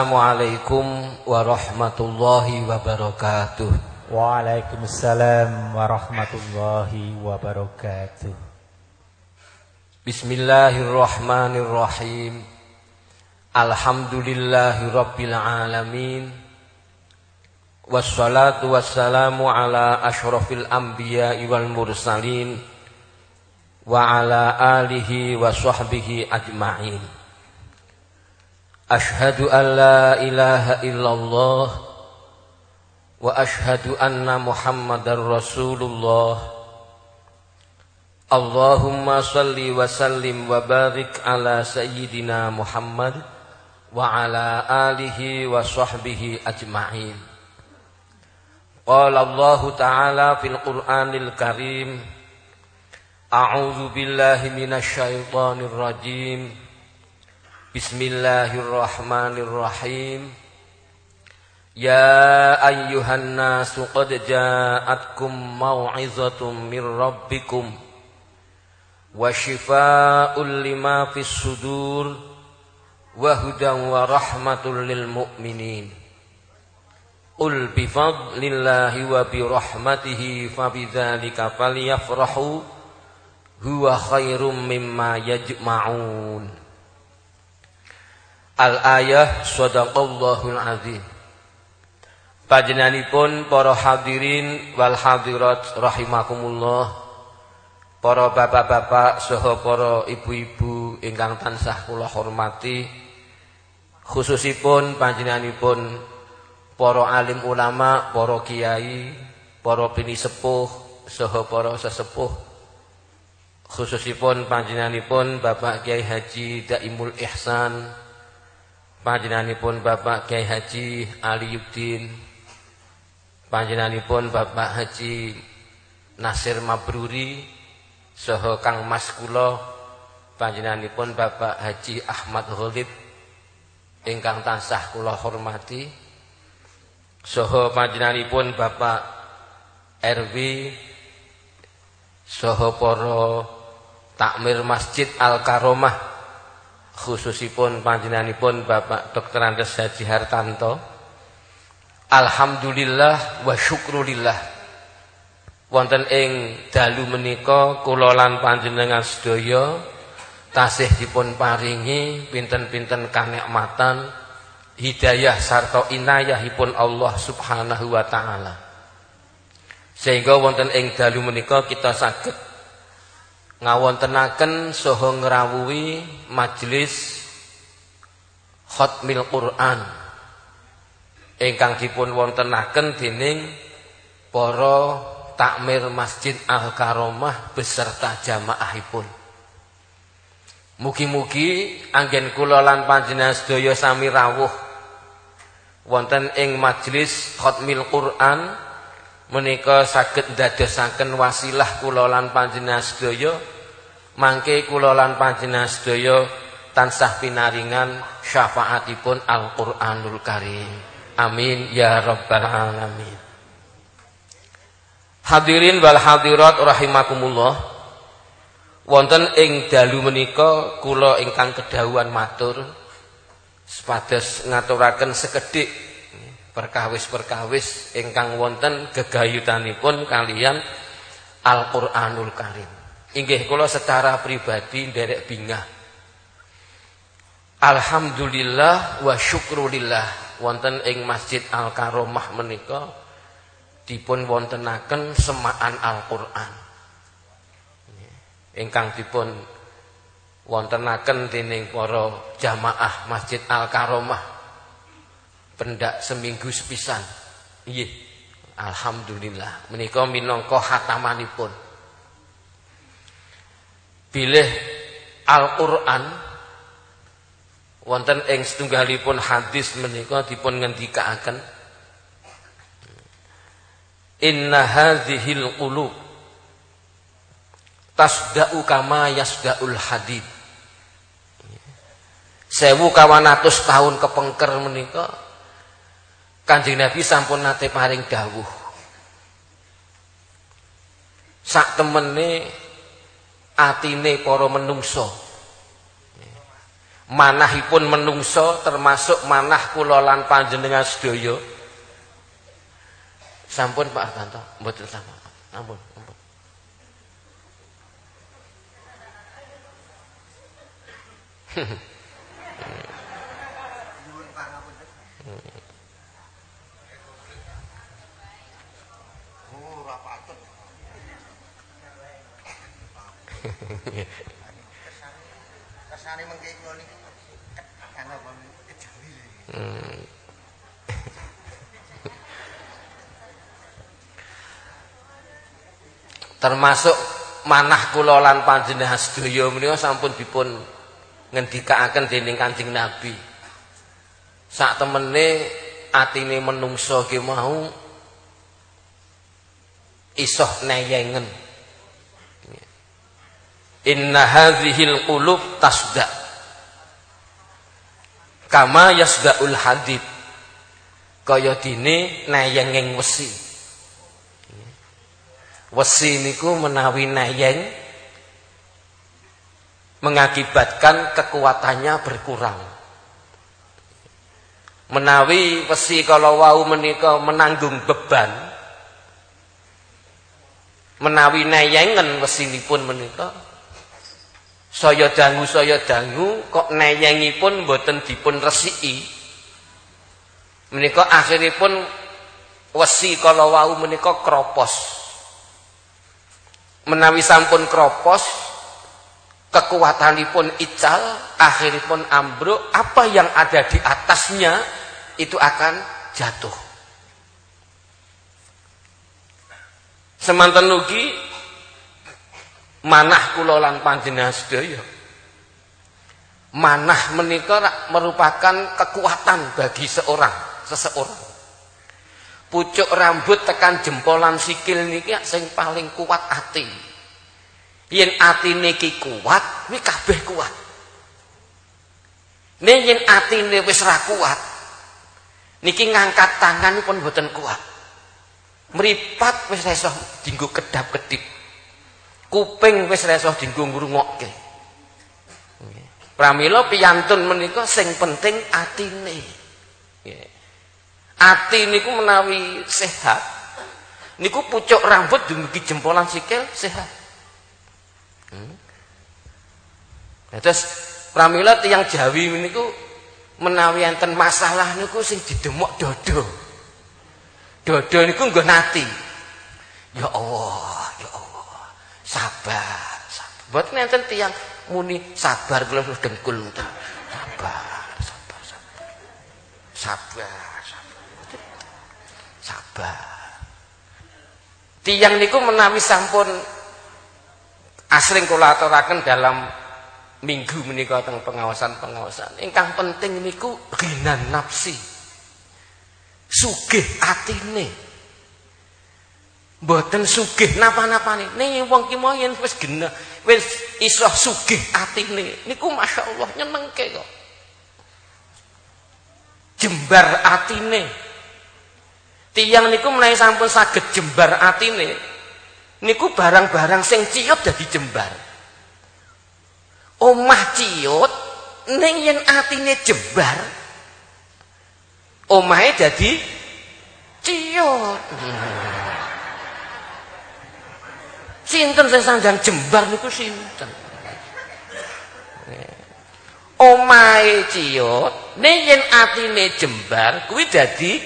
Assalamualaikum warahmatullahi wabarakatuh. Waalaikumsalam warahmatullahi wabarakatuh. Bismillahirrahmanirrahim. Alhamdulillahi rabbil alamin. Wassalatu wassalamu ala ashrafil anbiya'i wal mursalin wa ala alihi wa sahbihi ajma'in. أشهد أن لا إله إلا الله وأشهد أن محمد رسول الله. اللهم صل وسلم وبارك على سيدنا محمد وعلى آله وصحبه أجمعين. قال الله تعالى في القرآن الكريم أعوذ بالله من الشيطان الرجيم. Bismillahirrahmanirrahim Ya ayyuhan nasu qad ja'atkum mau'izatum mir rabbikum wa shifaa'un lima fis sudur wa hudan wa rahmatul lil mu'minin Qul bi fadlillahi wa bi rahmatihi fa bidzalika falyafrahu huwa khairum mimma yajma'un Al-ayah sadaqallahul azim. Panjenenganipun para hadirin wal hadirat rahimakumullah. Para bapak-bapak saha para ibu-ibu ingkang tansah kula hormati. Khususipun panjenenganipun para alim ulama, para kiai, para pini sepuh saha para sesepuh. Khususipun panjenenganipun Bapak Kiai Haji Daimul Ihsan Panjenenganipun Bapak Kiai Haji Ali Yudin. Panjenenganipun Bapak Haji Nasir Mabruri Soho Kang Mas kula. Panjenenganipun Bapak Haji Ahmad Khalid ingkang tansah kula hormati. Soho panjenenganipun Bapak RW Soho para takmir Masjid Al Karomah khususipun panjenenganipun Bapak Dr. Andes Haji Hartanto Alhamdulillah wa syukrulillah wonten ing dalu menika kula lan panjenengan sedaya tasih dipun paringi pinten-pinten kanikmatan hidayah sarta inayahipun Allah Subhanahu wa taala sehingga wonten ing dalu menika kita saged ngawontenaken saha ngrawuhi majelis Khatmil Quran ingkang dipun wontenaken dening para takmir Masjid Al Karomah beserta jamaahipun. Mugi-mugi anggen kula lan panjenengan sedaya sami rawuh wonten ing majelis Khatmil Quran menika saged ndadosaken wasilah kula lan panjenengan sedaya mangke kula lan panjenengan sedaya tansah pinaringan syafaatipun Al-Qur'anul Karim. Amin ya rabbal alamin. Hadirin wal hadirat rahimakumullah. Wonten ing dalu menika kula ingkang kedhawuhan matur sepados ngaturaken sekedhik perkawis-perkawis ingkang wonten gegayutanipun kalian Al-Qur'anul Karim. Inggih kula secara pribadi nderek bingah. Alhamdulillah wa syukrulillah wonten ing Masjid Al-Karomah menika dipun wontenaken semaan Al-Qur'an. Ingkang dipun wontenaken dening para jamaah Masjid Al-Karomah pendak seminggu sepisan. Iya. Alhamdulillah menika minangka khatamanipun. Bilih Al-Qur'an wonten ing setunggalipun hadis menika dipun ngendikaaken Inna hadhil qulub tasda'u kama yasda'ul hadid. Sewu kawan atus tahun kepengker menika Kanjeng Nabi sampun nate paring dawuh. Sak temene atine para menungso manahipun menungso termasuk manah kula lan panjenengan sedaya. Sampun Pak Artanto mboten sama ampun ampun Kersane mengke kula niki kan apa kejawi. Termasuk manah kula lan panjenengan sedaya menika sampun dipun ngendikaaken dening Kanjeng Nabi. Sak temene atine menungso ki mau isoh neyengen. Inna hadhil qulub tasda. Kama yasdaul hadid. Kaya dene neyenging wesi. Wesi niku menawi neyeng mengakibatkan kekuatannya berkurang. Menawi wesi kalau wau menika menanggung beban menawi neyengen wesinipun menika saya dangu saya dangu kok neyengipun mboten dipun resiki menika akhiripun wesi kalau wau menika kropos. Menawi sampun kropos kekuatanipun ical akhiripun ambruk apa yang ada di atasnya itu akan jatuh. Semanten ugi manah kula lan panjenengan sedaya. Manah menika merupakan kekuatan bagi seorang seseorang. Pucuk rambut tekan jempolan sikil niki sing paling kuat ati. Yen atine ki kuat kuwi kabeh kuat. Nek yen atine wis ra kuat niki ngangkat tangan pun mboten kuat. Mripat wis iso dinggo kedap-kedip kuping wis ora iso dienggo ngrungokke. Pramila piyantun menika sing penting atine. Nggih. Ati niku menawi sehat niku pucuk rambut dumugi jempolan sikil sehat. Hmm. Terus pramila tiyang Jawi niku menawi enten masalah niku sing didemok dodo. Dodo niku nggo nati. Ya Allah, sabar, sabar. Buat nenten tiang muni sabar kalau sudah dengkul. Sabar, sabar, sabar. Sabar, sabar. Tiang niku menawi sampun asring kula aturaken dalam minggu menika teng pengawasan-pengawasan. Ingkang penting niku ghinan nafsi. Sugih atine. Mboten sugih napa-napane. Ning wong ki mau yen wis genah wis iso sugih atine niku masyaallah nyenengke kok. Jembar atine tiyang niku menawi sampun saged jembar atine niku barang-barang sing ciyut dadi jembar. Omah ciyut ning yen atine jembar omahe dadi ciyut Sinten sing sandang jembar niku sinten? Omahe ciut, nek yen atine jembar kuwi dadi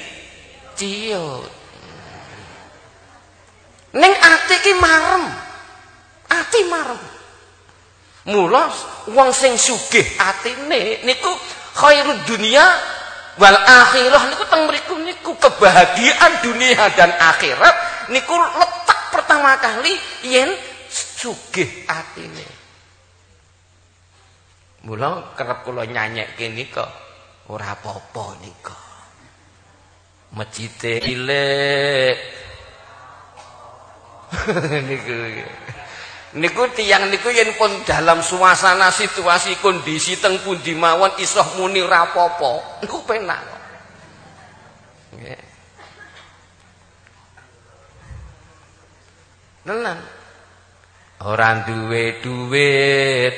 ciut. Ning ati ki marem. Ati marem. Mula wong sing sugih atine niku khairud dunia wal akhirah niku teng mriku niku kebahagiaan dunia dan akhirat niku letak pertama kali yen sugih atine. Mula kerep kula nyanyekke nika ora apa-apa nika. Mejite cilik. niku. Niku tiyang niku yen pun dalam suasana situasi kondisi teng pundi mawon iso muni rapopo, niku penak. Nggih. Tenan. Ora duwe duit.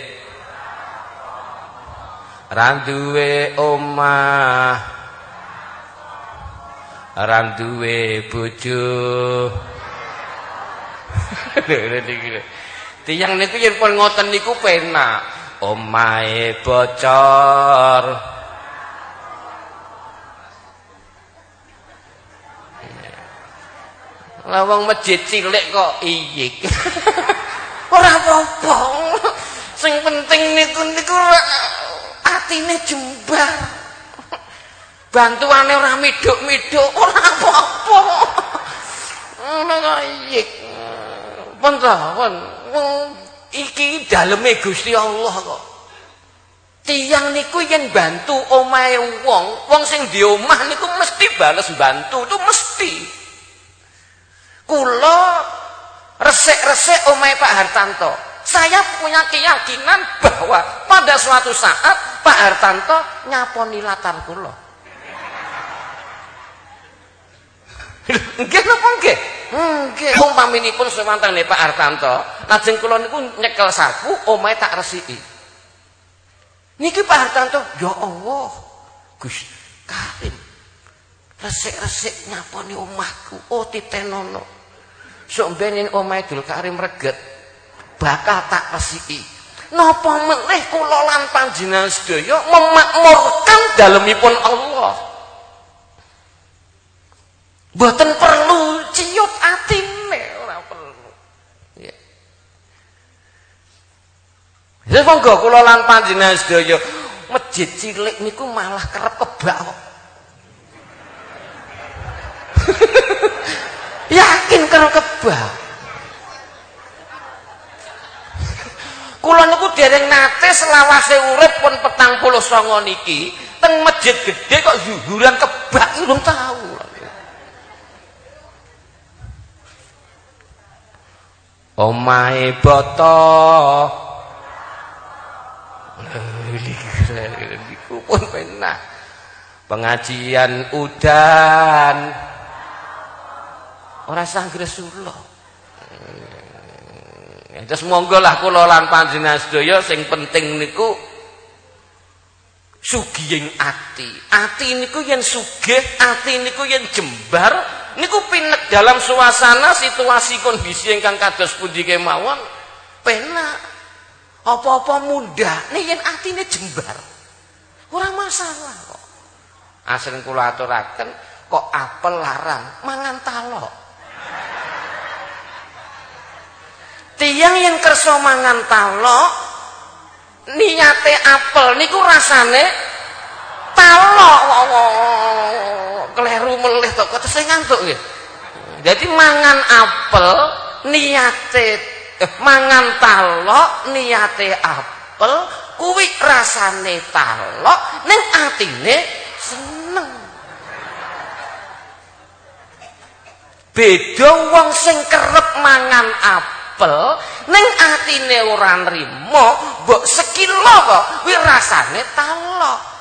Randuwe omah. Randuwe bojo. Tiang niku yen pun ngoten niku penak. Omahe bocor Lawang masjid cilik kok iyik. Ora apa-apa. Sing penting niku niku atine jembar. Bantuane ora miduk-miduk, ora apa-apa. Ngono kok iyik. Pun. Iki daleme Gusti Allah kok. Tiang niku yen bantu omahe wong, wong sing di omah niku mesti bales bantu, itu mesti. Kula resik-resik omahe Pak Hartanto. Saya punya keyakinan bahwa pada suatu saat Pak Hartanto nyaponi latar kula. Nggih napa nggih? Nggih. Umpaminipun semantane Pak Hartanto, lajeng kula niku nyekel sapu omahe tak resiki. Niki Pak Hartanto, ya Allah. Gus Karim. Resik-resik nyaponi omahku. Oh titenono. Sok benin omahe Dul Karim reget bakal tak resiki. Napa meneh kula lan panjenengan sedaya memakmurkan dalemipun Allah? Mboten perlu ciut atine ora perlu. Ya. Ya monggo kula lan panjenengan sedaya masjid cilik niku malah kerep kebak yakin karo kebak kula niku dereng nate selawase urip pun petang puluh songo niki teng masjid gede kok zuhuran kebak belum tahu omahe boto pun pengajian udan ora sang Rasulullah. Hmm. Terus monggo lah kula lan panjenengan sedaya sing penting niku sugihing ati. Ati niku yen sugih, ati niku yen jembar, niku pinek dalam suasana situasi kondisi ingkang kados pundi kemawon penak. Apa-apa mudah, nih yen atine jembar. Ora masalah kok. Asring kula aturaken kok apel larang mangan talok. Tiang yang kerso mangan talok niate apel niku rasane talok keliru melih kok kok saya ngantuk ya jadi mangan apel niate eh, mangan talok niate apel kuwi rasane talok ning atine seneng beda wong sing kerep mangan apel ning atine ora nrimo mbok sekilo kok kuwi rasane talok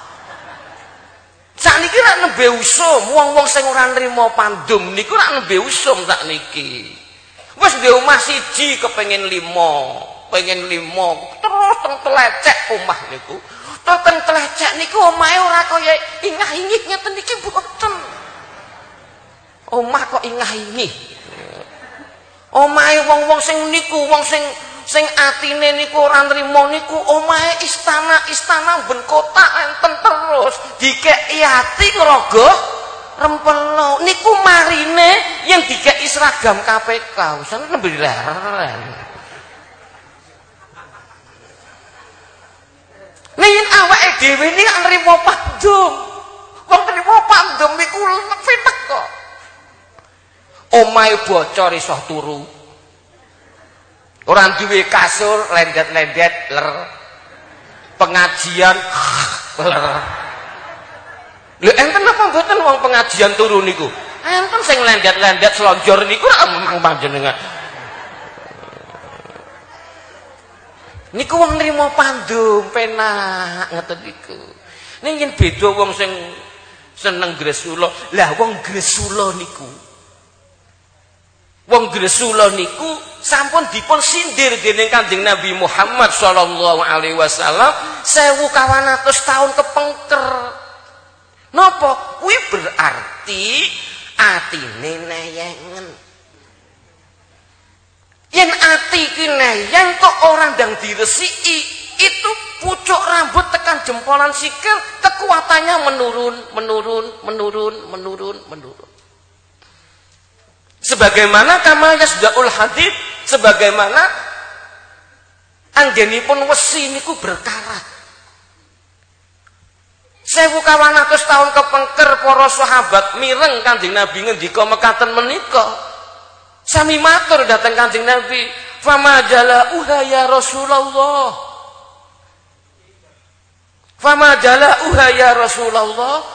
sakniki rak nembe usum wong-wong sing ora nrimo pandum niku rak nembe usum sakniki. Wis ndek omah siji kepengin limo pengen limo terus teng telecek omah niku. Terus teng telecek niku omahe ora kaya ingah-ingih ngeten niki mboten omah kok ingah-ingih omahe wong-wong sing niku wong sing sing atine niku ora nrimo niku omahe istana-istana ben kotak enten terus. Dikeki ati ngrogo rempelo. Niku marine yang dikeki seragam KPK nembe leren Nih awake dhewe iki nrimo pandum. Wong nrimo pandum niku fetek kok. Omahe bocor iso turu. Ora duwe kasur lendet-lendet ler. Pengajian ler. Lho enten apa mboten wong pengajian turu niku? Enten sing lendet-lendet selonjor niku ora memang panjenengan. Niku wong nrimo pandum penak ngeten niku. Ning yen beda wong sing seneng gresula lah wong gresula niku Wong Gresula niku sampun dipun sindir dening Kanjeng Nabi Muhammad sallallahu alaihi wasallam 1200 tahun kepengker. Napa? Kuwi berarti atine neyengen. Yen ati ki neyeng kok orang dang diresiki, itu pucuk rambut tekan jempolan sikil kekuatannya menurun, menurun, menurun, menurun, menurun. Sebagaimana kama yasdaul hadid, sebagaimana anggenipun wesi niku berkarat. Sewu kawan atus tahun kepengker para sahabat mireng Kanjeng Nabi ngendika mekaten menika. Sami matur dateng Kanjeng Nabi, "Fama uha ya Rasulullah." Fama uha ya Rasulullah.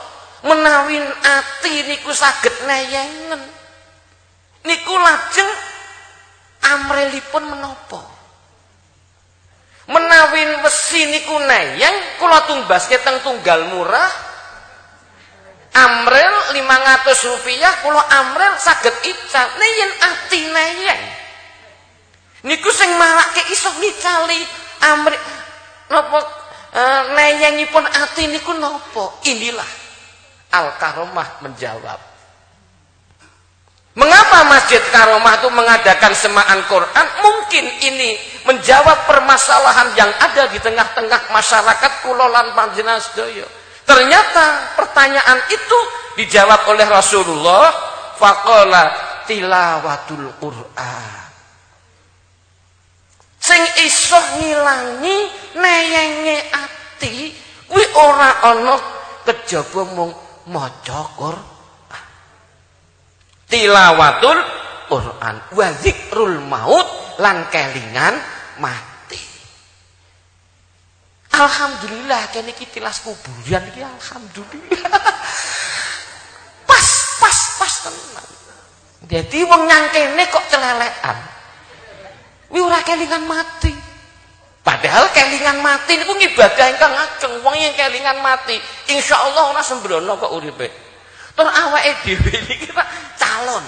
Menawin ati niku saged neyengen. Niku lajeng amrelipun menapa? Menawin wesi niku neyeng kula tumbaske teng tunggal murah. Amrel 500 rupiah kula amrel saged ical. Neyen ati neyeng. Niku sing marake iso ngicali amrel napa e, neyengipun ati niku napa? Inilah al karomah menjawab Mengapa Masjid Karomah itu mengadakan semaan Quran? Mungkin ini menjawab permasalahan yang ada di tengah-tengah masyarakat Kulolan Panjenasdoyo. Ternyata pertanyaan itu dijawab oleh Rasulullah. Fakola tilawatul Quran. Sing iso ngilangi neyenge ati, wi ora ana kejaba mung maca tilawatul Quran. Wa zikrul maut lan kelingan mati. Alhamdulillah kene iki tilas kuburan iki alhamdulillah. Pas pas pas tenan. Jadi wong nyangkene kok celelekan. Wi ora kelingan mati. Padahal kelingan mati niku ngibadah ingkang ageng. Wong yang kelingan mati insyaallah ora sembrono kok uripe. Terus awake dhewe iki calon.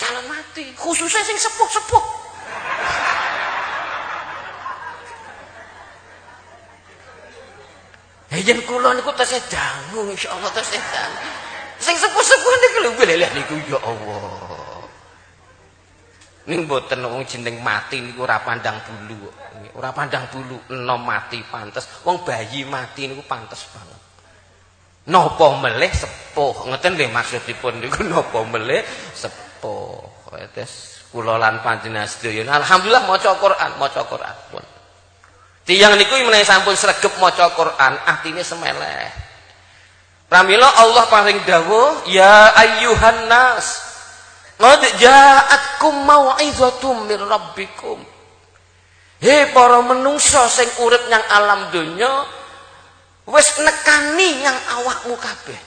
Calon mati, khususnya sing sepuh-sepuh. Eh yen kula niku tesih dangu insyaallah tesih dangu. Sing sepuh-sepuh niku lho leleh niku ya Allah. Ning mboten wong jeneng mati niku ora pandang bulu. Ora pandang bulu enom mati pantes. Wong bayi mati niku pantes banget. Napa melih sepuh? Ngeten nggih maksudipun niku napa melih sepuh. Wes kula lan panjenengan sedaya alhamdulillah maca Quran, maca Quran pun. Tiyang niku menawi sampun sregep maca Quran, atine semeleh. Pramila Allah paring dawuh, ya ayyuhan nas Qad ja'atkum mau'izatum mir rabbikum. Hei para menungso sing urip nang alam donya, wis nekani nyang awakmu kabeh.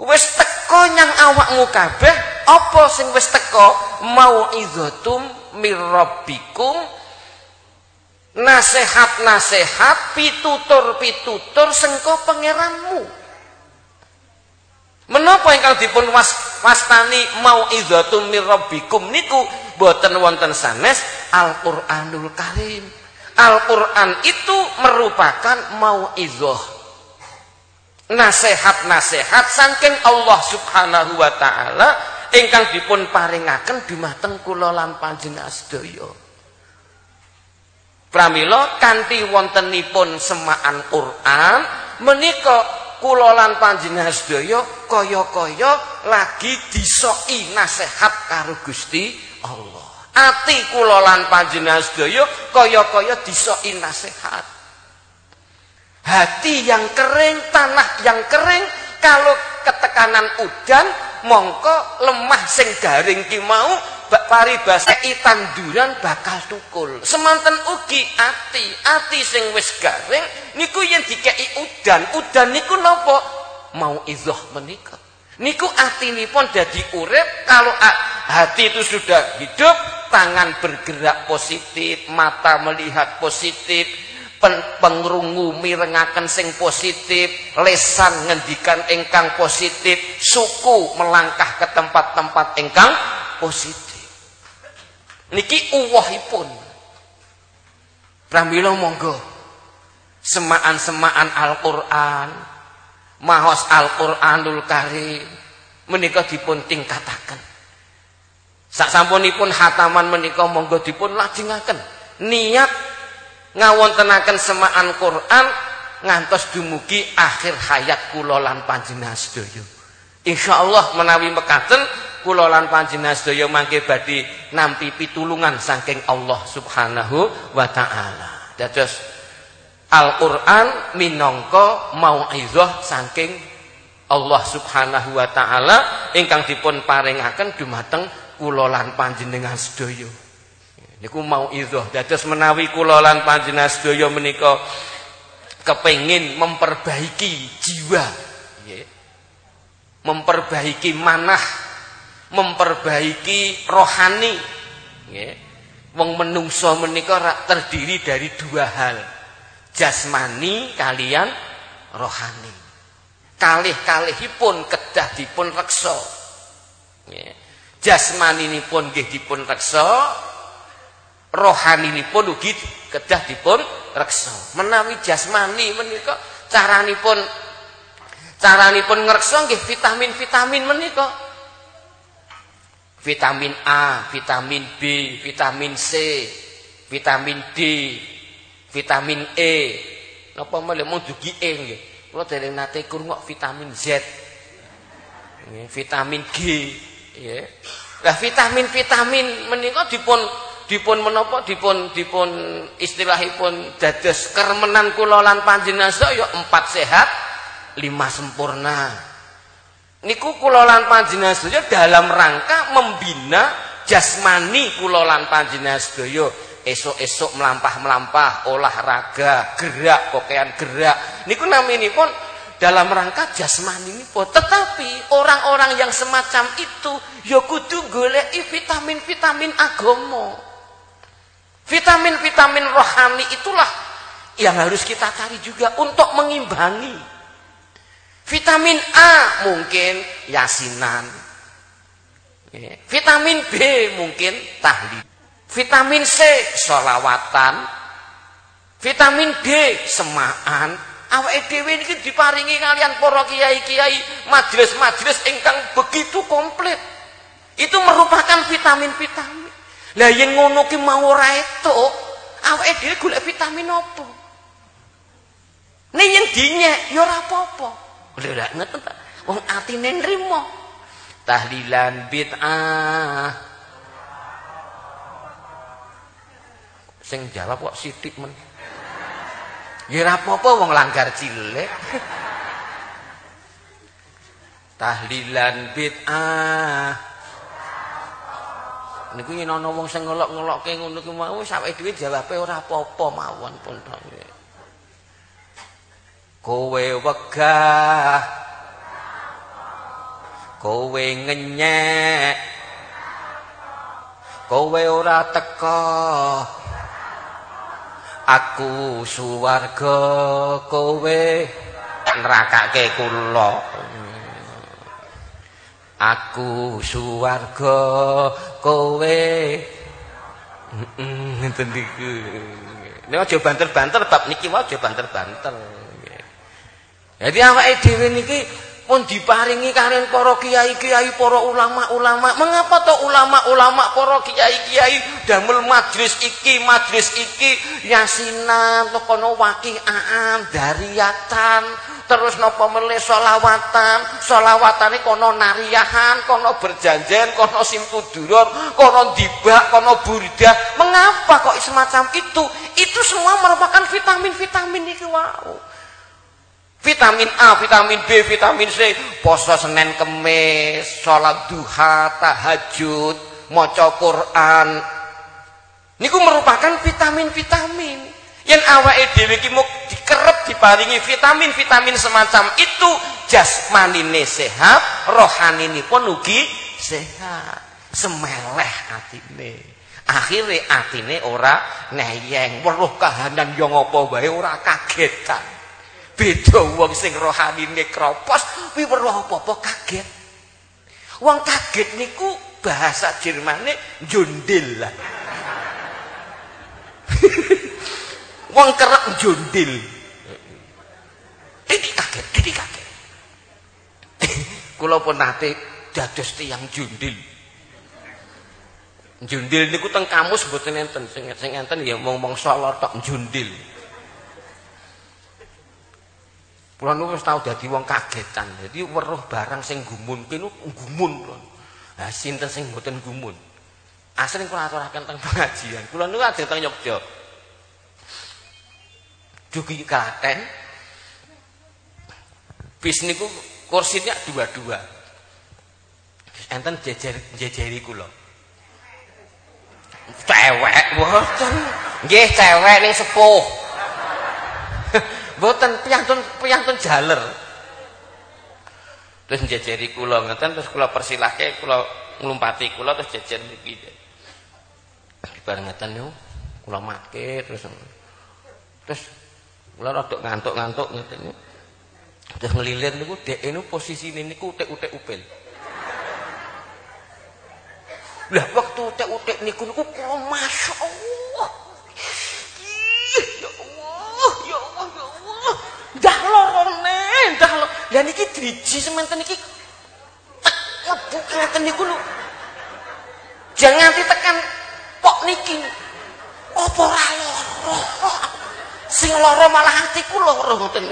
Wis teko nyang awakmu kabeh apa sing wis teko? Mau idzatum mirabbikum nasehat-nasehat pitutur-pitutur sengko pangeranmu. Menapa ingkang dipun was wastani mau idzatum mirabbikum niku? Boten wonten sanes Al-Qur'anul Karim Al-Quran itu merupakan mau'izoh. Nasehat-nasehat saking Allah subhanahu wa ta'ala ingkang dipun paringaken dumateng kula lan panjenengan sedaya. Pramila kanthi wontenipun semaan Quran menika kula lan panjenengan sedaya kaya-kaya lagi disoki nasehat karo Gusti Allah. Ati kula lan panjenengan sedaya kaya-kaya disoki nasihat. Hati yang kering, tanah yang kering, kalau ketekanan udan, mongko lemah sing garing ki mau paribase tanduran bakal tukul. Semanten ugi ati, ati sing wis garing niku yen dikeki udan, udan niku napa? Mau izoh menika. Niku atinipun dadi urip kalau hati itu sudah hidup tangan bergerak positif, mata melihat positif, pengrungu mirengaken sing positif, lesan ngendikan ingkang positif, suku melangkah ke tempat-tempat ingkang positif. Niki uwahipun. Pramila monggo semaan-semaan Al-Qur'an, mahos Al-Qur'anul Karim menika dipun tingkataken. Sak sampunipun hataman menika monggo dipun lajengaken. Niat ngawontenaken semaan Quran ngantos dumugi akhir hayat kula lan panjenengan sedaya. Insyaallah menawi mekaten kula lan panjenengan sedaya mangke badhe nampi pitulungan saking Allah Subhanahu wa taala. Dados Al-Qur'an minangka mauizah saking Allah Subhanahu wa taala ingkang dipun paringaken dumateng kula lan panjenengan sedaya. Niku mau idzah dados menawi kula lan panjenengan sedaya menika kepengin memperbaiki jiwa nggih. Memperbaiki manah, memperbaiki rohani nggih. Wong menungso menika terdiri dari dua hal. Jasmani kalian rohani. Kalih-kalihipun kedah dipun reksa. Nggih. Jasmaninipun nggih dipun reksa rohaninipun ugi kedah dipun reksa menawi jasmani menika caranipun caranipun ngreksa nggih vitamin-vitamin menika vitamin A, vitamin B, vitamin C, vitamin D, vitamin E. Napa mele mung dugi E. Kula dereng nate krungu vitamin Z. Nggih, vitamin G. Ya. Lah vitamin-vitamin menika dipun dipun menapa dipun dipun istilahipun dados kermenan kula lan panjenengan saya empat sehat lima sempurna. Niku kula lan panjenengan sedaya dalam rangka membina jasmani kula lan panjenengan sedaya. Esok-esok melampah-melampah, olahraga, gerak, kokean gerak. Niku naminipun dalam rangka jasmani ini tetapi orang-orang yang semacam itu ya kudu goleki vitamin-vitamin agama vitamin-vitamin rohani itulah yang harus kita cari juga untuk mengimbangi. Vitamin A mungkin yasinan. Vitamin B mungkin tahlil. Vitamin C solawatan vitamin D semaan awake dhewe niki diparingi kalian para kiai-kiai majelis-majelis ingkang begitu komplit. Itu merupakan vitamin-vitamin. Lah yen ngono ki mau ora etuk, awake dhewe golek vitamin apa? Ning yen dinyek ya ora apa-apa. Lha lha ngeten ta. Wong atine nrimo. Tahlilan bid'ah. Sing jawab kok sithik men. Ora apa-apa wong langgar cilik. Tahlilan bid'ah. Niku yen ana wong sing ngelok-ngelokke ngono ku mau sawek dhewe jawabe ora apa-apa mawon pun to. Kowe wegah. Kowe ngenyek. Kowe ora teka. Aku suwarga kowe nerakake kula. Aku suwarga kowe. Ngenten niku. Nek aja banter-banter bab niki wae aja banter-banter. Jadi awake dhewe niki pun diparingi kalian para kiai-kiai, para ulama-ulama. Mengapa toh ulama-ulama, para kiai-kiai damel majlis iki, majlis iki yasinan, kono wakiaan, dariyatan, terus napa melih selawatan, selawatane kono nariyahan, kono berjanjian, kono simtudurur, kono dibak, kono burida. Mengapa kok semacam itu? Itu semua merupakan vitamin-vitamin iki wow. Vitamin A, vitamin B, vitamin C, poso Senin Kemis, sholat duha, tahajud, maca Quran. Niku merupakan vitamin-vitamin yang awake dhewe iki mau dikerep diparingi vitamin-vitamin semacam itu jasmanine sehat, rohanine pun ugi sehat. Semeleh atine. Akhire atine ora neyeng, weruh kahanan yo ngopo wae ora kagetan. Beda wong sing rohanine kropos, kuwi weruh apa-apa kaget. Wong kaget niku bahasa Jermane jundil. wong kerep jundil. Dadi kaget, dadi kaget. Kula pun nate dados tiyang jundil. Jundil niku teng kamus mboten enten sing enten ya mung-mung solo tok jundil. Kula niku wis tau dadi wong kagetan. Dadi weruh barang sing gumun kene gumun. Lah sinten sing mboten gumun? Asring kula aturaken teng pengajian. Kula niku ajeng teng Yogya. Dugi Klaten. Bis niku kursinya dua-dua. Enten jejer jejeri kula. cewek mboten nggih cewek ning sepuh mboten piyantun piyantun jaler. Terus njejeri kula ngeten terus kula persilahke kula nglumpati kula terus jejer niki bareng ngeten yo kula make terus terus kula rada ngantuk-ngantuk ngeten terus ngelilir niku dek niku posisine niku utek-utek upil. Lah waktu utek-utek niku niku kula masyaallah. Ya Allah, ya Allah, ya Allah. Dah lorone, dah lo. Driji sementen niki. Mlebu ngeten niku lho. Jangan nganti tekan pok niki. Apa ora loro? Sing loro malah atiku loro ngoten.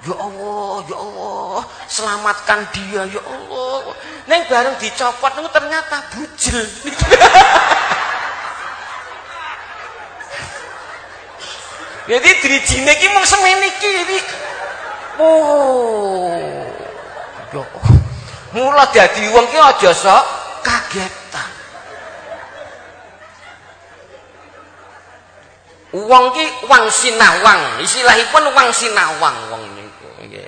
Ya Allah, ya Allah, selamatkan dia ya Allah. Neng bareng dicopot niku ternyata bujel. Jadi drijine iki mung semene iki iki. Oh. Ya. Mula dadi wong ki aja sok kagetan. Wong ki wang sinawang, istilahipun wang sinawang wong niku. Nggih.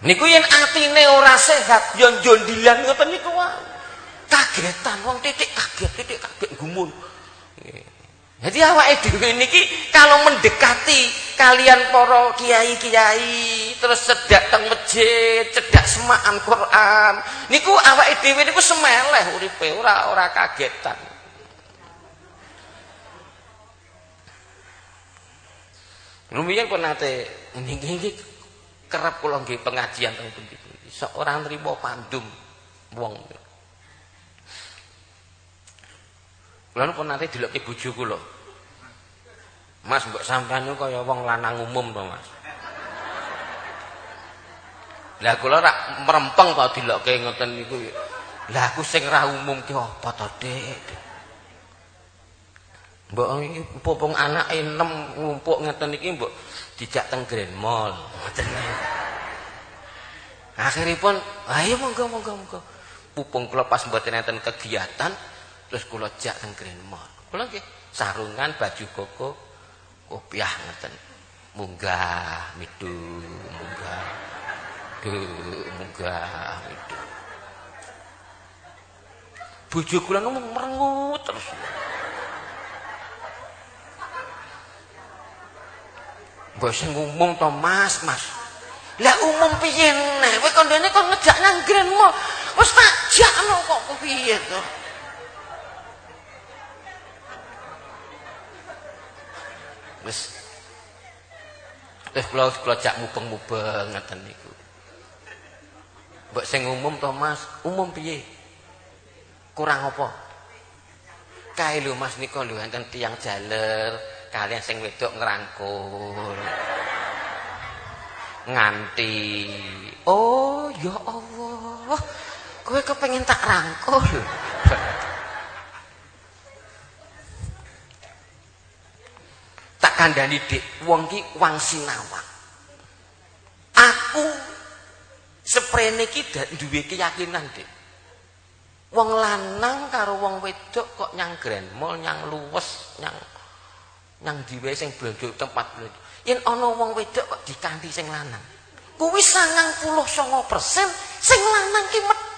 Niku yen atine ora sehat, yo jondilan ngoten niku wae. Kagetan wong titik kaget, titik kaget gumun. Jadi awake dhewe niki kalau mendekati kalian para kiai-kiai terus cedak teng masjid, cedak semaan Quran, niku awake dhewe niku semeleh uripe, ora ora kagetan. Lumiyan pun nate ini ini kula nggih pengajian teng pundi-pundi. Seorang nrimo pandum wong. Kula pun nate delokke bojo kula. Mas mbok sampean niku kaya wong lanang umum to, Mas. Lah kula rak merempeng kok delokke ngoten niku. Lah aku sing ra umum ki apa to, Dik? Mbok iki popong anake 6 ngumpuk ngeten iki mbok dijak teng Grand Mall. Ngoten. Akhiripun, ayo monggo monggo monggo. Pupung kula pas mboten enten kegiatan, terus kula jak teng Mall. Kula nggih sarungan baju koko kopiah ngeten. Munggah midu, munggah. Duh, munggah midu. Bojo kula ngomong merengut terus. Mbok sing umum to Mas, Mas. Lah umum piye neh? Kowe kandhane kon ngejak nang grenmu. Wis tak jakno kok piye to? Wis Wis kula kula jak mubeng-mubeng ngeten niku. Mbok sing umum to Mas, umum piye? Kurang apa? Kae lho Mas nika lho enten tiyang jaler, kalian sing wedok ngerangkul nganti oh ya Allah kowe kepengen tak rangkul kandhani dik wong ki wang sinawang aku sprene ki duwe keyakinan dik wong lanang karo wong wedok kok nyang grand mall nyang luwes nyang nang diwe sing blonjo tempat blonjo. Yen ana wong wedok kok dikanthi sing lanang. Kuwi 99% sing lanang ki medhit.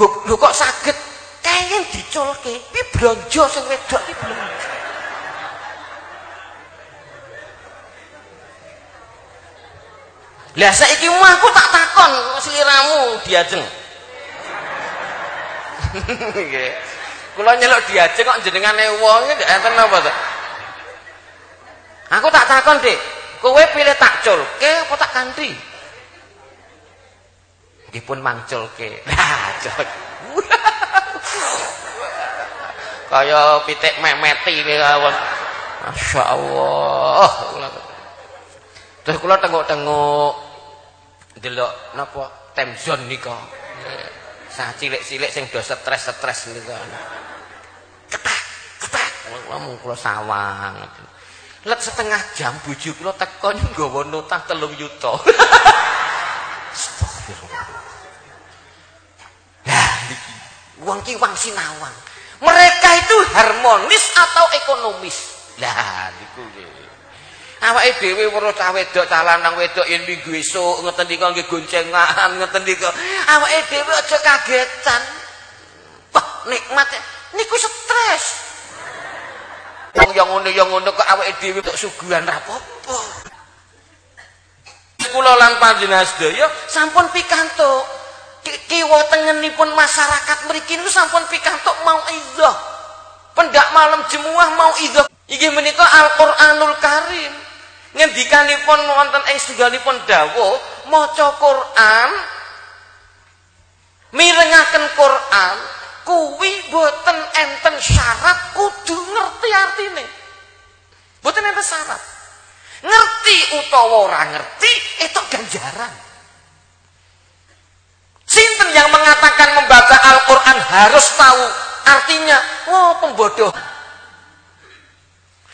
Lho kok saged kenging diculke. Pi blonjo sing wedok iki blonjo. Lah saiki mah aku tak takon sliramu diajeng. Nggih. Kula nyeluk diajeng kok jenengane wong iki enten apa to? Aku tak takon, Dik. Kowe pilih tak culke apa tak kanthi? Nggih pun mangculke. Lah, Kaya pitik memeti kawon. Masyaallah. Terus kula tengok-tengok delok napa temzon nika. Sah cilik-cilik sing do stres-stres nika. Ketak, ketak. Ngomong kula sawang. Let setengah jam bojo kula teko nggawa notah 3 yuta. Lah niki wong ki wong sinawang. Mereka itu harmonis atau ekonomis. Lah niku nggih. Awake dhewe weruh cah wedok cah lanang wedok yen minggu esuk ngeten iki nggih goncengan ngeten iki. Awake dhewe aja kagetan. Wah, nikmat niku stres. Wong yang ngono yang ngono kok awake dhewe kok suguhan ra apa-apa. Kula lan panjenengan sedaya sampun pikantuk kiwa tengenipun masyarakat mriki niku sampun pikantuk mau idzah. Pendak malam jemuah mau idzah. Iki menika Al-Qur'anul Karim. ngendikanipun wonten ing setunggalipun dawuh maca Quran mirengaken Quran kuwi boten enten syarat kudu ngerti artine boten enten syarat ngerti utawa ora ngerti itu ganjaran sinten yang mengatakan membaca Al-Quran harus tahu artinya oh pembodoh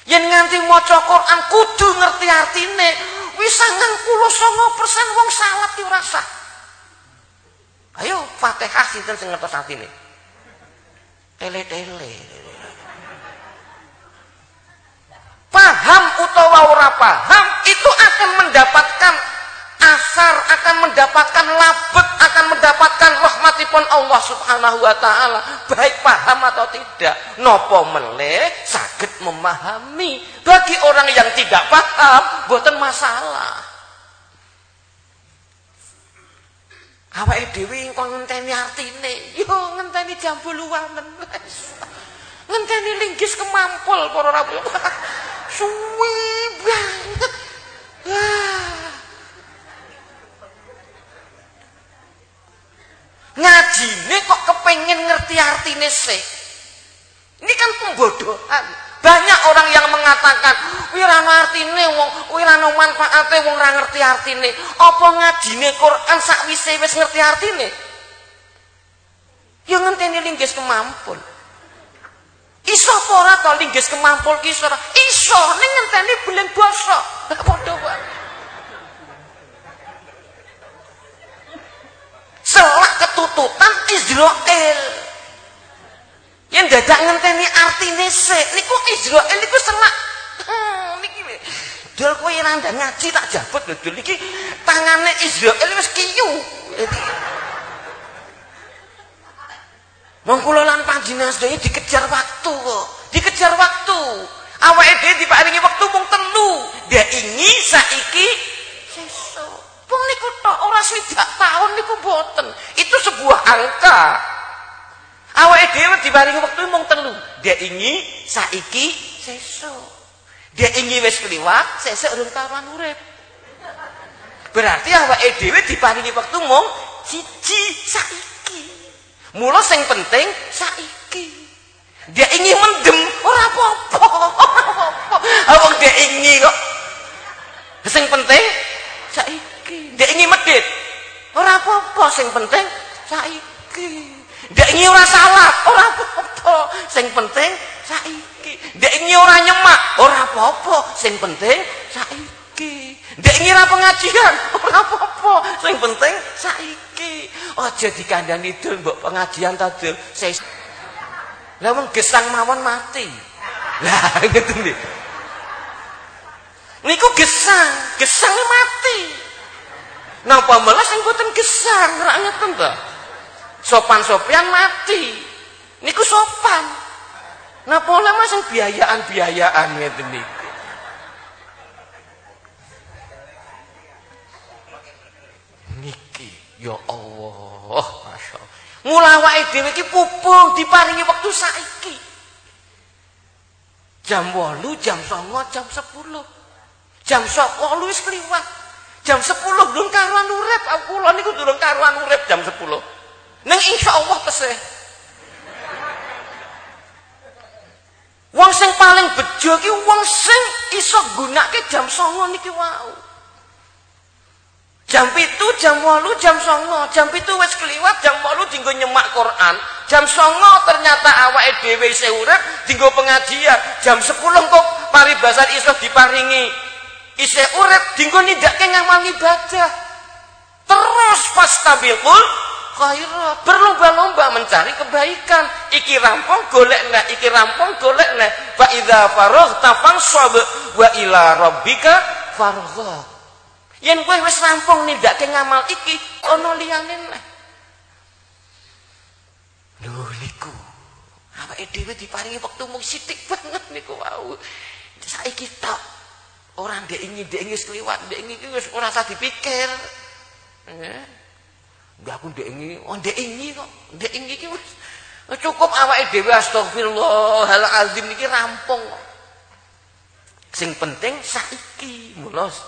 Yen nganti maca Quran kudu ngerti artine. Wis 99% wong salat ki ora sah. Ayo Fatihah sinten sing ngertos artine? Tele-tele. Paham utawa ora paham itu akan mendapatkan asar akan mendapatkan labet akan mendapatkan rahmatipun Allah Subhanahu wa taala. Baik paham atau tidak nopo meleh sakit memahami. Bagi orang yang tidak paham buatan masalah. Awake dhewe kok ngenteni artine? Yo ngenteni jambu luwangen ngenteni linggis kemampul para rabu. Suwi banget ngajine kok kepengen ngerti artine sih ini kan pembodohan. Banyak orang yang mengatakan wirano artine wong wirano manfaate wong ora ngerti artine. Apa ngajine Quran sakwise wis ngerti artine? Ya ngenteni linggis kemampun. Iso apa ora to linggis kemampul ki iso ning ngenteni bulan basa padha wae selak ketututan Israel yang dadak ngenteni artine sik niku Israel niku selak hmm, niki dol kowe randa ngaji tak jabut lho dol iki tangane Israel wis kiyu Wong kula lan panjenengan sedaya dikejar waktu kok. Dikejar waktu. Awake dhewe diparingi waktu mung telu. Dia ingin saiki sesuk. Wong niku tok ora swidak tahun niku boten. Itu sebuah angka. Awake dhewe diparingi wektu mung telu. Dia ingin saiki sesuk. Dia ingin wis kliwat sesuk urung karuan urip. Berarti awake dhewe diparingi wektu mung siji saiki. Mula sing penting saiki. Dia ingin mendem ora apa-apa. Awang dia ingin kok. Sing penting saiki. Dia ingin medit. Ora apa-apa sing penting saiki. Dia ingin ora salah, ora apa-apa. Sing penting saiki. Dia ingin ora nyemak, ora apa-apa. Sing penting saiki. Dia ingin ora pengajian, ora apa-apa. Sing penting saiki. Aja dikandani dul mbok pengajian ta dul. Lah wong gesang mawon mati. Lah ngeten iki. Niku gesang, gesang mati. Napa malah sing boten gesang, ra ngeten ta? Sopan-sopian mati. Niku sopan. Napa oleh mas biayaan-biayaan ngeten niku. Niki ya Allah, Masya Allah. Mula awake dhewe iki pupung diparingi wektu saiki. Jam 8, jam 9, jam 10. Jam 10 wis kliwat. Jam 10 durung karuan urip. Aku kula niku durung karuan urip jam 10. Ning insyaallah tesih. Wong sing paling bejo ki wong sing iso gunake jam 09 niki wau. Jam itu, jam walu, jam songo. Jam itu wes keliwat, jam walu tinggal nyemak Quran. Jam songo ternyata awak edw seurep tinggal pengajian. Jam sepuluh kok paribasan iso diparingi. Isih urip tinggal nindake ngamal ibadah. Terus pas tabilul khairat. Berlomba-lomba mencari kebaikan. Iki rampung golek nek, iki rampung golek nek. Fa idza faraghta fansab wa ila rabbika farghab. Yen kowe wis rampung nindakake ngamal iki, ana liyane neh. Lho niku. Awake dhewe diparingi wektu mung sithik banget niku wau. Saiki tok ora ndek ingi ndek ingi wis kliwat, ndek ingi iki wis ora usah dipikir. Nggih. Nggak aku ndek ingi, oh ndek ingi kok. Ndek ingi iki wis cukup awake dhewe astagfirullahalazim niki rampung kok. Sing penting saiki mulos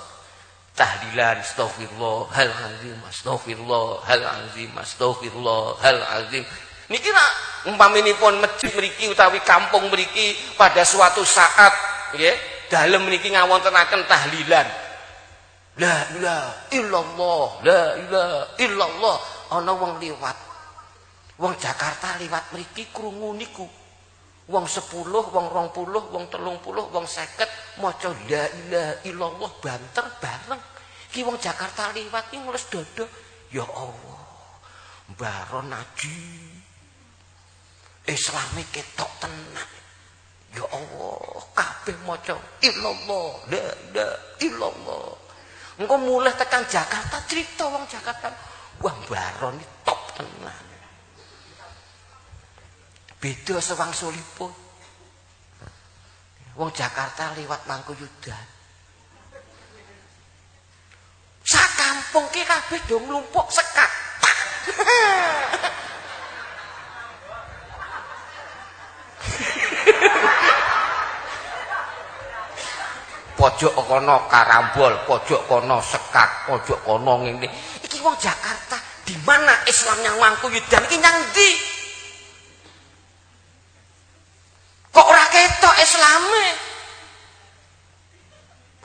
tahlilan astagfirullah hal azim astagfirullah hal azim astagfirullah hal azim niki nak umpaminipun masjid mriki utawi kampung mriki pada suatu saat nggih dalem mriki ngawontenaken tahlilan la ilaha illallah la ilaha illallah ana wong liwat wong Jakarta liwat mriki krungu niku wong 10 wong 20 wong 30 wong 50 maca la ilaha illallah banter bareng Ki wong Jakarta liwat ki ngeles dodo. Ya Allah. Baron naji. Islami ketok tenan. Ya Allah, kabeh maca illallah, la ilaha illallah. Engko mulih tekan Jakarta cerita wong Jakarta. Wah, baron iki top tenan. Beda sewang sulipun. Wong Jakarta liwat Mangkuyudan. Sak kampung ki kabeh do nglumpuk sekat. pojok kono karambol, pojok kono sekat, pojok kono ngene. Iki wong Jakarta, di mana Islam yang mangku iki nang ndi? Kok ora ketok Islame?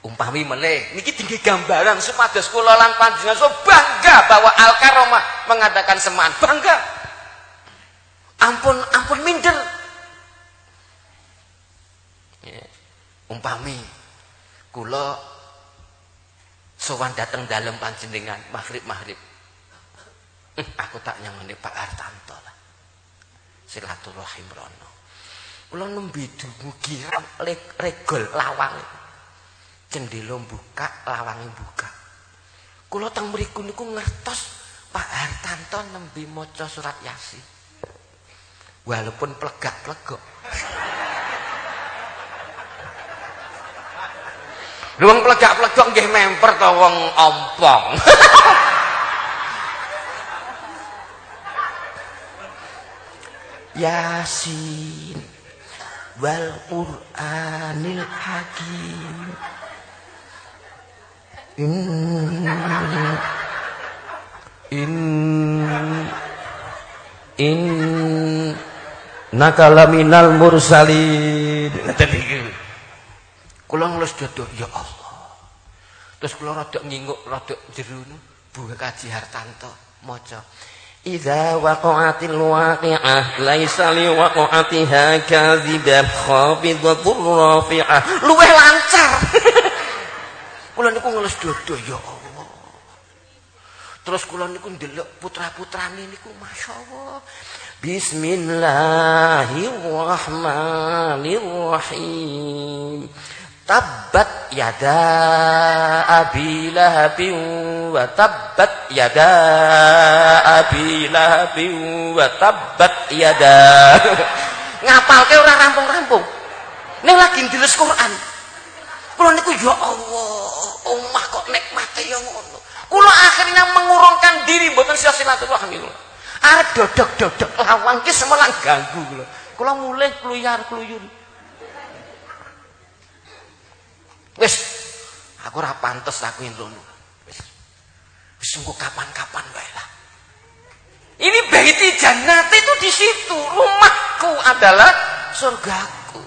umpami meneh niki tinggi gambaran supados kula lan panjenengan so bangga bahwa Al Karomah mengadakan semaan bangga ampun ampun minder ya. umpami kula sowan dateng dalam panjenengan maghrib maghrib hm, aku tak nyangoni Pak Artanto lah silaturahim rono kula nembe dumugi regol lawang jendela buka, lawange buka. Kula teng mriku niku ngertos Pak Hartanto nembe maca surat Yasin. Walaupun plegak-plegok. Luang plegak-plegok nggih memper to wong ompong. Yasin wal Qur'anil Hakim. In in in nakala minal mursalin kula ngelus dodo ya Allah terus kula rada nginguk rada jero buka kaji hartanto maca Idza waqa'atil waqi'ah laisa li waqa'atiha kadhibah khafidatur rafi'ah luweh lancar Kula niku ngeles dodo ya Allah. Terus kula niku ndelok putra-putrane niku masyaallah. Bismillahirrahmanirrahim. Tabbat yada abi lahabin wa tabbat yada abi lahabin wa tabbat yada. Ngapalke ora rampung-rampung. Ning lagi ndiles Quran. Kula niku ya Allah, omah kok nikmate ya ngono. Kula akhirnya mengurungkan diri mboten sia silaturahmi kula. Arep dodok-dodok lawang ki semelang ganggu kula. Kula mulai kluyar-kluyur. Wis, aku ora pantes aku ngono. Wis. Wis kapan-kapan wae lah. Ini baiti jannat itu di situ. Rumahku adalah surgaku.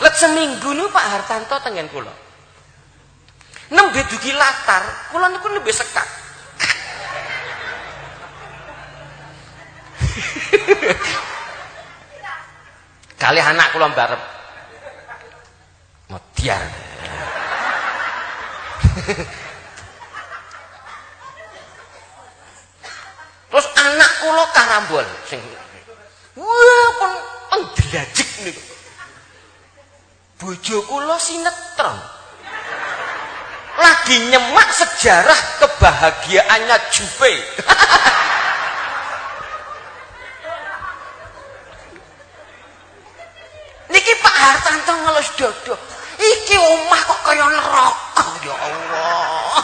Let seminggu nih Pak Hartanto tengen kula. Nembe dugi latar, kula niku nembe sekak. Kali anak kula barep. Modiar. Terus anak kula karambol sing wah pun pendelajik niku. Bojo kula sinetron. Lagi nyemak sejarah kebahagiaannya Jupe. Niki Pak Hartanto ngelus dodo. Iki omah kok kaya neraka ya Allah.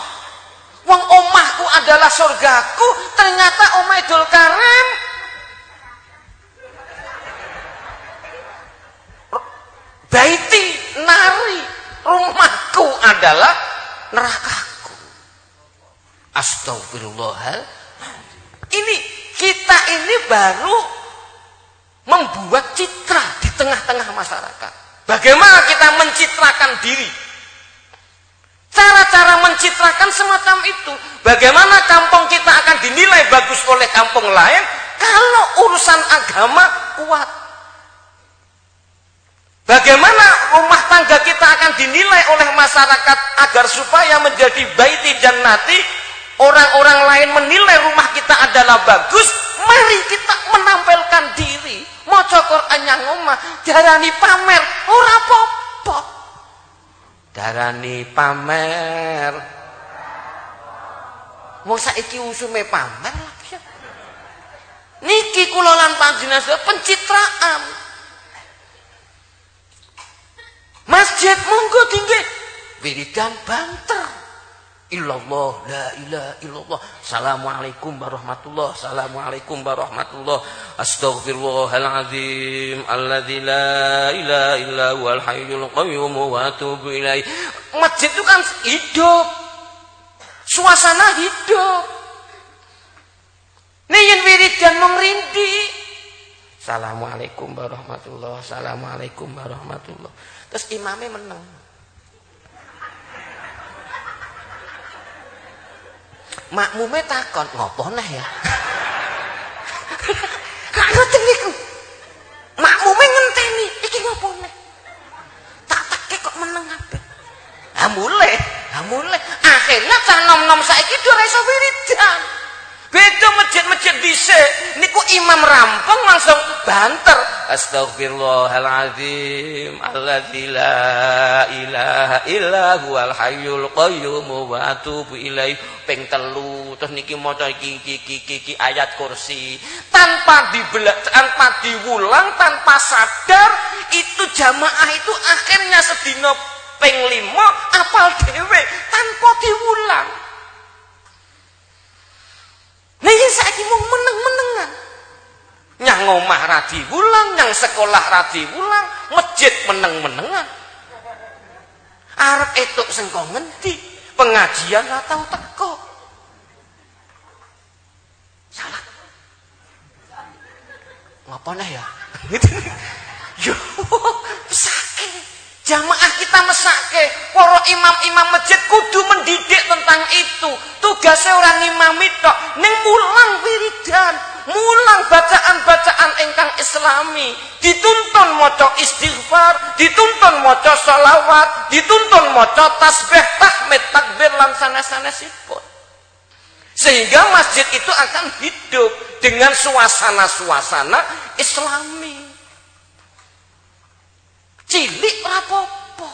Wong omahku adalah surgaku, ternyata omah Idul Karim Baiti nari rumahku adalah nerakaku. Astagfirullahal. Ini kita ini baru membuat citra di tengah-tengah masyarakat. Bagaimana kita mencitrakan diri? Cara-cara mencitrakan semacam itu. Bagaimana kampung kita akan dinilai bagus oleh kampung lain kalau urusan agama kuat. Bagaimana rumah tangga kita akan dinilai oleh masyarakat agar supaya menjadi baiti jannati orang-orang lain menilai rumah kita adalah bagus, mari kita menampilkan diri maca Quran yang omah darani pamer. Ora apa-apa. Darani pamer. Mau saiki usume pamer lagi niki kula lan panjenengan pencitraan. Masjid monggo tinggi wiridan banter illallah la ilaha illallah. Assalamualaikum warahmatullah assalamualaikum warahmatullah. Astaghfirullahalazim alladzi la ilaha illa huwal hayyul qayyum wa atubu ilaih. Masjid itu kan hidup. Suasana hidup. Nih wiridan mengrindi assalamualaikum warahmatullah assalamualaikum warahmatullah. Terus imamnya menang makmume takon ngopo neh ya? Gak ngerti niku. Makmume ngenteni iki ngopo neh? Tak take kok meneng kabeh. Ha mulai ha mulai akhirnya cah nom-nom saiki ora iso wiridan. Beda masjid-masjid dhisik niku imam rampung langsung banter. Astagfirullahalazim alladzi la ilaha illa huwal hayyul qayyum wa atubu ilaih. Ping telu terus niki maca iki iki iki ayat kursi. Tanpa dibelak tanpa diulang tanpa sadar itu jamaah itu akhirnya sedina ping 5 apal dhewe tanpa diulang Lah iya saiki mung meneng-menengan. Nyang omah ra diwulang, nyang sekolah ra diwulang, masjid meneng-menengan. Arep etuk sengko ngendi? Pengajian ora tau teko. Salah. Ngapa ya? Yo, sakit. Jamaah kita mesake, para imam-imam masjid kudu mendidik tentang itu. Tugasnya orang imam itu ning mulang wiridan, mulang bacaan-bacaan engkang islami, dituntun maca istighfar, dituntun maca salawat, dituntun maca tasbih, tahmid, takbir lan sanes-sanesipun. Sehingga masjid itu akan hidup dengan suasana-suasana islami. cilik rapopo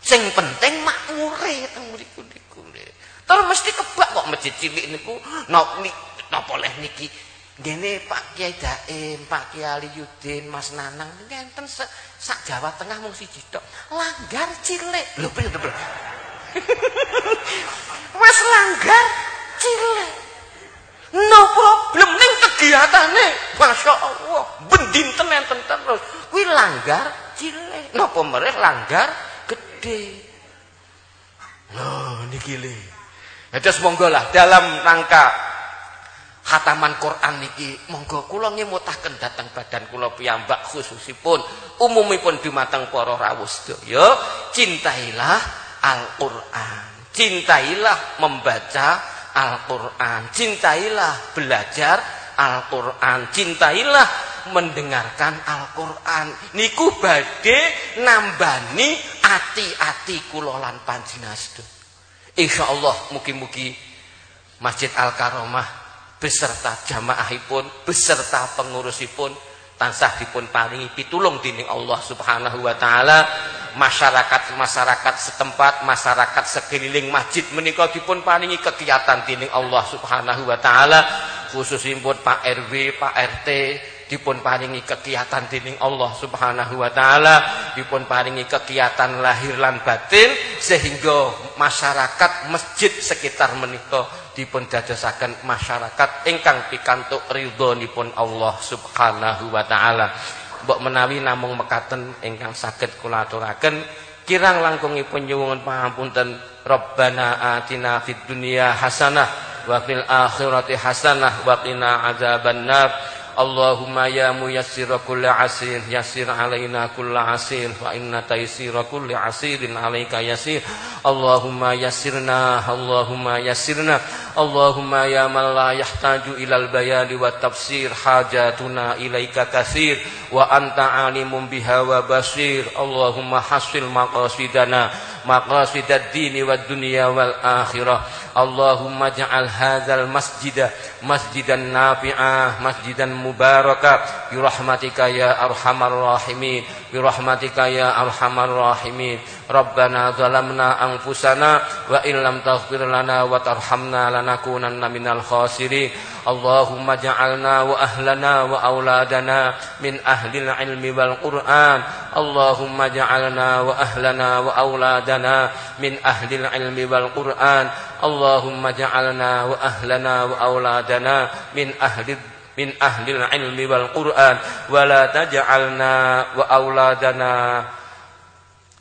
Sing penting makmure teng mriku. Terus mesti kebak kok masjid cilik niku napa leh niki Gini Pak Kiai Daim, Pak Kiai Yudin, Mas Nanang, ngenten sak Jawa Tengah mung siji tok. Langgar cilik. Lho piye to, Wes langgar cilik. No problem ning kegiatane. Masya Allah, bendinten enten terus. Kuwi langgar cilik. Napa mereh langgar gede. Loh niki le. Ya monggo lah dalam rangka khataman Quran niki monggo kula ngemutaken dhateng badan kula piyambak khususipun umumipun dumateng para rawuh sedaya cintailah Al-Qur'an cintailah membaca Al-Qur'an cintailah belajar Al-Qur'an cintailah mendengarkan Al-Qur'an. Niku badhe nambani ati-ati kula lan panjenengan insyaallah mugi-mugi Masjid Al-Karomah beserta jamaahipun beserta pengurusipun tansah dipun paringi pitulung dening Allah Subhanahu wa taala. Masyarakat-masyarakat setempat masyarakat sekeliling masjid menika dipun paringi kegiatan dening Allah Subhanahu wa taala khususipun Pak RW Pak RT dipun paringi kegiatan dening Allah Subhanahu wa taala dipun paringi kegiatan lahir lan batin sehingga masyarakat masjid sekitar menika dipun dadosaken masyarakat ingkang pikantuk ridhonipun Allah Subhanahu wa taala. Mbok menawi namung mekaten ingkang saged kula aturaken kirang langkungipun nyuwun pangapunten Rabbana atina fid dunya hasanah wa fil akhirati hasanah wa qina adzabannar. Allahumma ya muyassir kulli asir yassir alaina kulli asir fa inna taysir kulli asirin alaika yasir Allahumma yassirna Allahumma yassirna Allahumma ya man la yahtaju ilal bayani wa tafsir hajatuna ilaika kathir wa anta alimun biha wa basir. Allahumma hasil maqasidana maqasidad dini wad dunya wal akhirah. Allahumma ja'al hadzal masjida masjidan nafi'ah masjidan mubarakah bi ya arhamar rahimin bi ya arhamar rahimin Rabbana zalamna anfusana wa illam taghfir lana wa tarhamna lanakunanna minal khasirin Allahumma ja'alna wa ahlana wa auladana min ahlil ilmi wal Qur'an. Allahumma ja'alna wa ahlana wa auladana min ahlil ilmi wal Qur'an. Allahumma ja'alna wa ahlana wa auladana min ahli min ahlil ilmi wal Qur'an. Wa la taj'alna wa auladana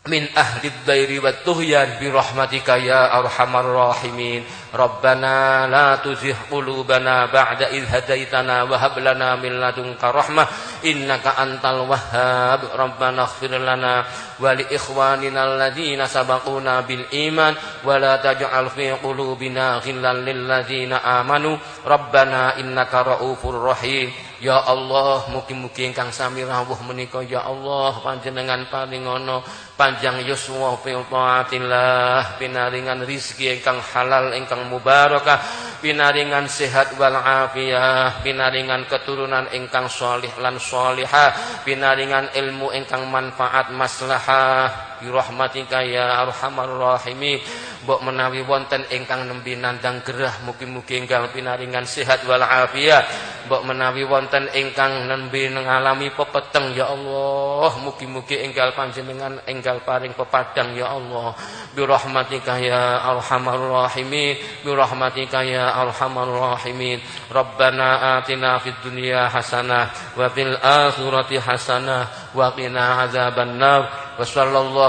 min ahli dhairi wat tuhyan bi rahmatika ya arhamar rahimin. Rabbana la tuzigh qulubana ba'da idh hadaitana wa hab lana min ladunka rahmah. Innaka antal wahhab. Rabbana ighfir lana wa li ikhwanina alladhina sabaquna bil iman. Wa la taj'al fi qulubina ghillan lil ladzina amanu. Rabbana innaka raufur rahim Ya Allah, mugi-mugi ingkang sami rawuh menika ya Allah panjenengan paling ana panjang yuswa fi taatillah pinaringan rizki ingkang halal ingkang mubarakah pinaringan sehat wal afiyah pinaringan keturunan ingkang salih lan salihah pinaringan ilmu ingkang manfaat maslahah bi rahmatika ya arhamar rahimin. Mbok menawi wonten ingkang nembe nandang gerah mugi-mugi ingkang pinaringan sehat wal afiyah mbok menawi wonten ingkang nembe ngalami pepeteng ya Allah mugi-mugi enggal panjenengan enggal paring pepadang ya Allah. Bi rahmatika ya arhamar rahimin bi rahmatika ya arhamar rahimin. Rabbana atina fid dunya hasanah wa fil akhirati hasanah wa qina adzabannar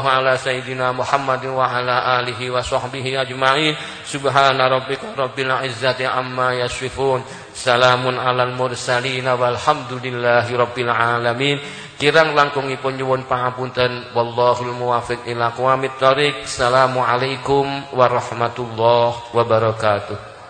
sallallahu ala sayyidina Muhammadin wa ala alihi wa sahbihi ajma'in. Subhana rabbika rabbil izzati amma yasifun. Salamun alal mursalin walhamdulillahi rabbil alamin. Kirang langkungipun nyuwun pangapunten. Wallahul muwaffiq ila aqwamit thariq assalamualaikum warahmatullahi wabarakatuh.